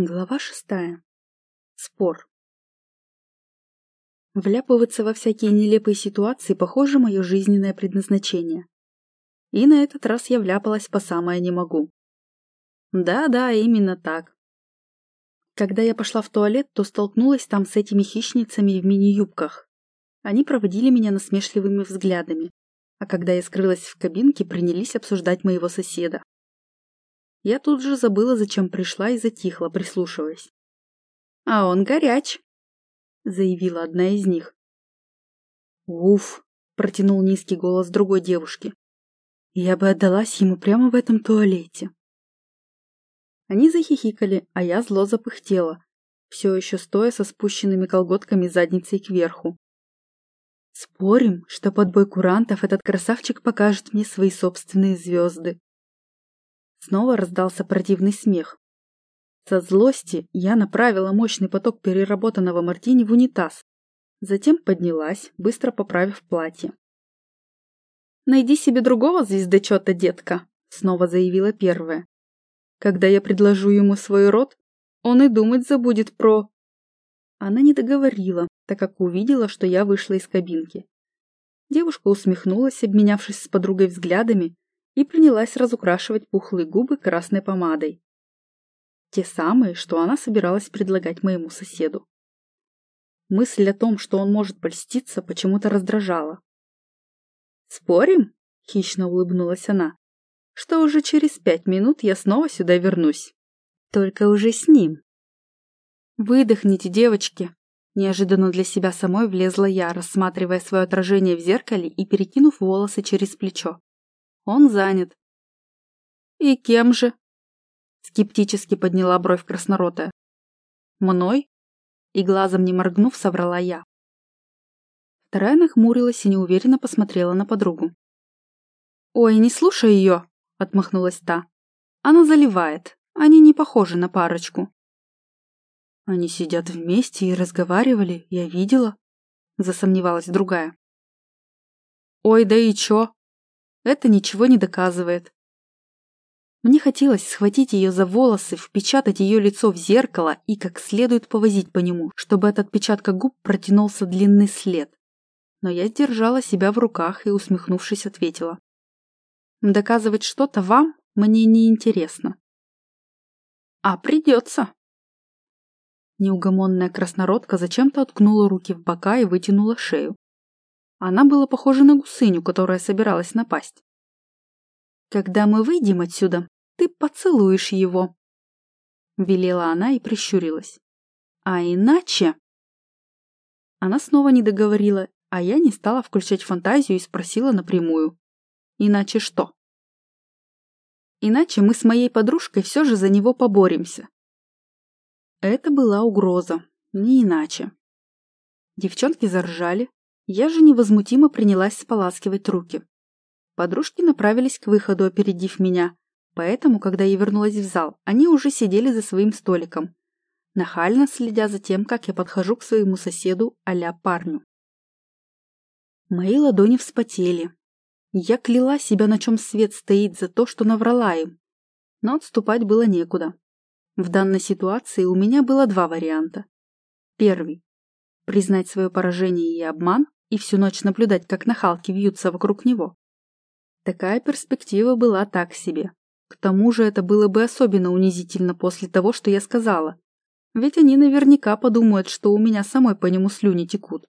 Глава шестая. Спор. Вляпываться во всякие нелепые ситуации, похоже, мое жизненное предназначение. И на этот раз я вляпалась по самое не могу. Да-да, именно так. Когда я пошла в туалет, то столкнулась там с этими хищницами в мини-юбках. Они проводили меня насмешливыми взглядами, а когда я скрылась в кабинке, принялись обсуждать моего соседа. Я тут же забыла, зачем пришла и затихла, прислушиваясь. «А он горяч», — заявила одна из них. «Уф», — протянул низкий голос другой девушки. «Я бы отдалась ему прямо в этом туалете». Они захихикали, а я зло запыхтела, все еще стоя со спущенными колготками задницей кверху. Спорим, что под бой курантов этот красавчик покажет мне свои собственные звезды. Снова раздался противный смех. Со злости я направила мощный поток переработанного мартини в унитаз. Затем поднялась, быстро поправив платье. «Найди себе другого звездочета, детка», — снова заявила первая. «Когда я предложу ему свой род, он и думать забудет про...» Она не договорила, так как увидела, что я вышла из кабинки. Девушка усмехнулась, обменявшись с подругой взглядами, и принялась разукрашивать пухлые губы красной помадой. Те самые, что она собиралась предлагать моему соседу. Мысль о том, что он может польститься, почему-то раздражала. «Спорим?» — хищно улыбнулась она. «Что уже через пять минут я снова сюда вернусь. Только уже с ним». «Выдохните, девочки!» Неожиданно для себя самой влезла я, рассматривая свое отражение в зеркале и перекинув волосы через плечо. Он занят. И кем же? Скептически подняла бровь красноротая. Мной? И глазом не моргнув, соврала я. Вторая нахмурилась и неуверенно посмотрела на подругу. «Ой, не слушай ее!» — отмахнулась та. «Она заливает. Они не похожи на парочку». «Они сидят вместе и разговаривали, я видела», — засомневалась другая. «Ой, да и чё? Это ничего не доказывает. Мне хотелось схватить ее за волосы, впечатать ее лицо в зеркало и как следует повозить по нему, чтобы от отпечатка губ протянулся длинный след. Но я сдержала себя в руках и, усмехнувшись, ответила. Доказывать что-то вам мне не интересно. А придется. Неугомонная краснородка зачем-то уткнула руки в бока и вытянула шею. Она была похожа на гусыню, которая собиралась напасть. «Когда мы выйдем отсюда, ты поцелуешь его», — велела она и прищурилась. «А иначе...» Она снова не договорила, а я не стала включать фантазию и спросила напрямую. «Иначе что?» «Иначе мы с моей подружкой все же за него поборемся». Это была угроза, не иначе. Девчонки заржали, я же невозмутимо принялась споласкивать руки. Подружки направились к выходу, опередив меня, поэтому, когда я вернулась в зал, они уже сидели за своим столиком, нахально следя за тем, как я подхожу к своему соседу а парню. Мои ладони вспотели. Я кляла себя, на чем свет стоит, за то, что наврала им. Но отступать было некуда. В данной ситуации у меня было два варианта. Первый – признать свое поражение и обман, и всю ночь наблюдать, как нахалки вьются вокруг него. Такая перспектива была так себе. К тому же это было бы особенно унизительно после того, что я сказала. Ведь они наверняка подумают, что у меня самой по нему слюни текут.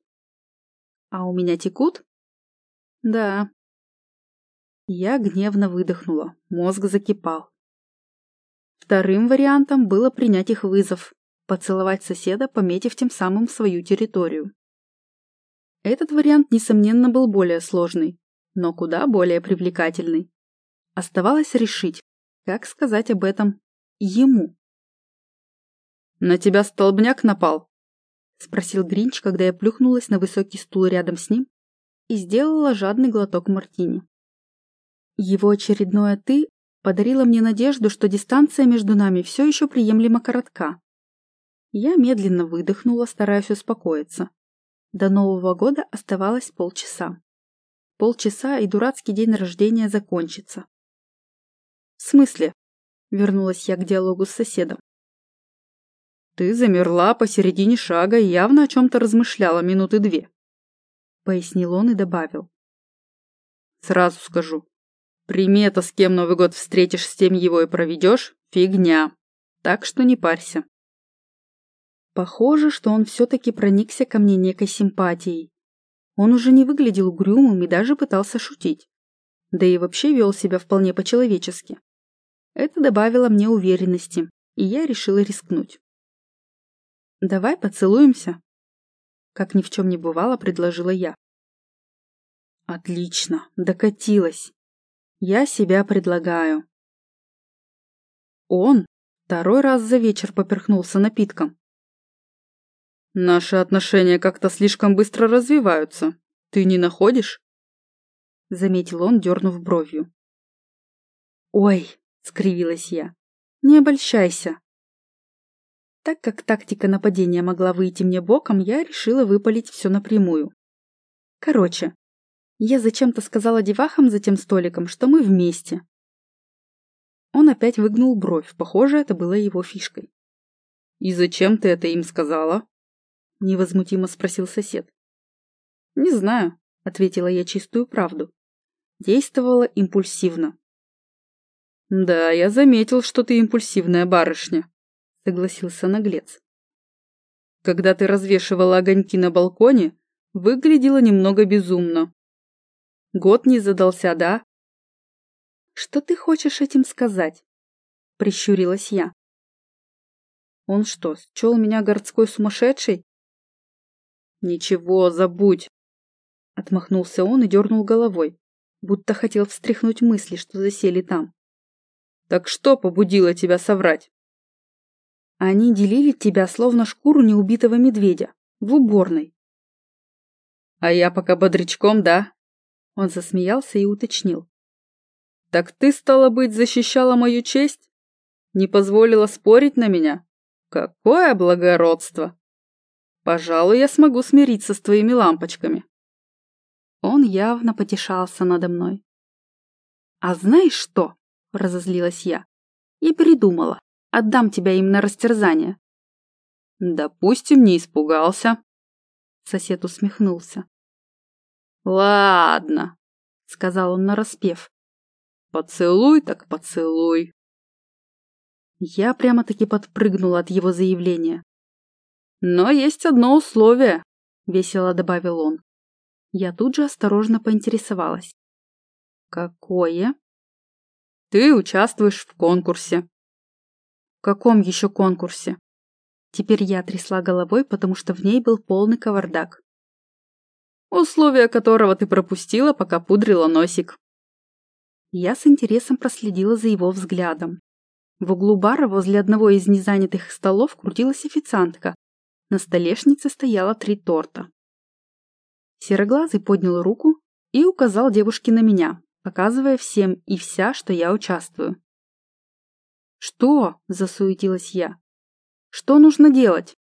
А у меня текут? Да. Я гневно выдохнула, мозг закипал. Вторым вариантом было принять их вызов, поцеловать соседа, пометив тем самым свою территорию. Этот вариант, несомненно, был более сложный, но куда более привлекательный. Оставалось решить, как сказать об этом ему. «На тебя столбняк напал?» — спросил Гринч, когда я плюхнулась на высокий стул рядом с ним и сделала жадный глоток мартини. Его очередное «ты» подарило мне надежду, что дистанция между нами все еще приемлемо коротка. Я медленно выдохнула, стараясь успокоиться. До Нового года оставалось полчаса. Полчаса, и дурацкий день рождения закончится. «В смысле?» — вернулась я к диалогу с соседом. Ты замерла посередине шага и явно о чем-то размышляла минуты две. Пояснил он и добавил. Сразу скажу. Примета, с кем Новый год встретишь, с тем его и проведешь, фигня. Так что не парься. Похоже, что он все-таки проникся ко мне некой симпатией. Он уже не выглядел угрюмым и даже пытался шутить. Да и вообще вел себя вполне по-человечески. Это добавило мне уверенности, и я решила рискнуть. «Давай поцелуемся?» Как ни в чем не бывало, предложила я. Отлично, докатилась. Я себя предлагаю. Он второй раз за вечер поперхнулся напитком. Наши отношения как-то слишком быстро развиваются. Ты не находишь? Заметил он, дернув бровью. Ой, скривилась я. Не обольщайся. Так как тактика нападения могла выйти мне боком, я решила выпалить все напрямую. Короче, я зачем-то сказала девахам за тем столиком, что мы вместе. Он опять выгнул бровь, похоже, это было его фишкой. «И зачем ты это им сказала?» — невозмутимо спросил сосед. «Не знаю», — ответила я чистую правду. Действовала импульсивно. «Да, я заметил, что ты импульсивная барышня», — согласился наглец. «Когда ты развешивала огоньки на балконе, выглядела немного безумно. Год не задался, да? Что ты хочешь этим сказать? Прищурилась я. Он что, счел меня городской сумасшедшей? Ничего, забудь. Отмахнулся он и дернул головой, будто хотел встряхнуть мысли, что засели там. Так что побудило тебя соврать? Они делили тебя, словно шкуру неубитого медведя, в уборной. А я пока бодрячком, да? Он засмеялся и уточнил. «Так ты, стало быть, защищала мою честь? Не позволила спорить на меня? Какое благородство! Пожалуй, я смогу смириться с твоими лампочками». Он явно потешался надо мной. «А знаешь что?» — разозлилась я. «Я передумала. Отдам тебя им на растерзание». «Допустим, не испугался». Сосед усмехнулся. «Ладно», — сказал он нараспев. «Поцелуй так поцелуй». Я прямо-таки подпрыгнула от его заявления. «Но есть одно условие», — весело добавил он. Я тут же осторожно поинтересовалась. «Какое?» «Ты участвуешь в конкурсе». «В каком еще конкурсе?» Теперь я трясла головой, потому что в ней был полный кавардак условия которого ты пропустила, пока пудрила носик. Я с интересом проследила за его взглядом. В углу бара возле одного из незанятых столов крутилась официантка. На столешнице стояло три торта. Сероглазый поднял руку и указал девушке на меня, показывая всем и вся, что я участвую. «Что?» – засуетилась я. «Что нужно делать?»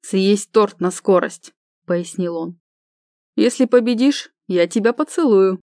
«Съесть торт на скорость», пояснил он. «Если победишь, я тебя поцелую».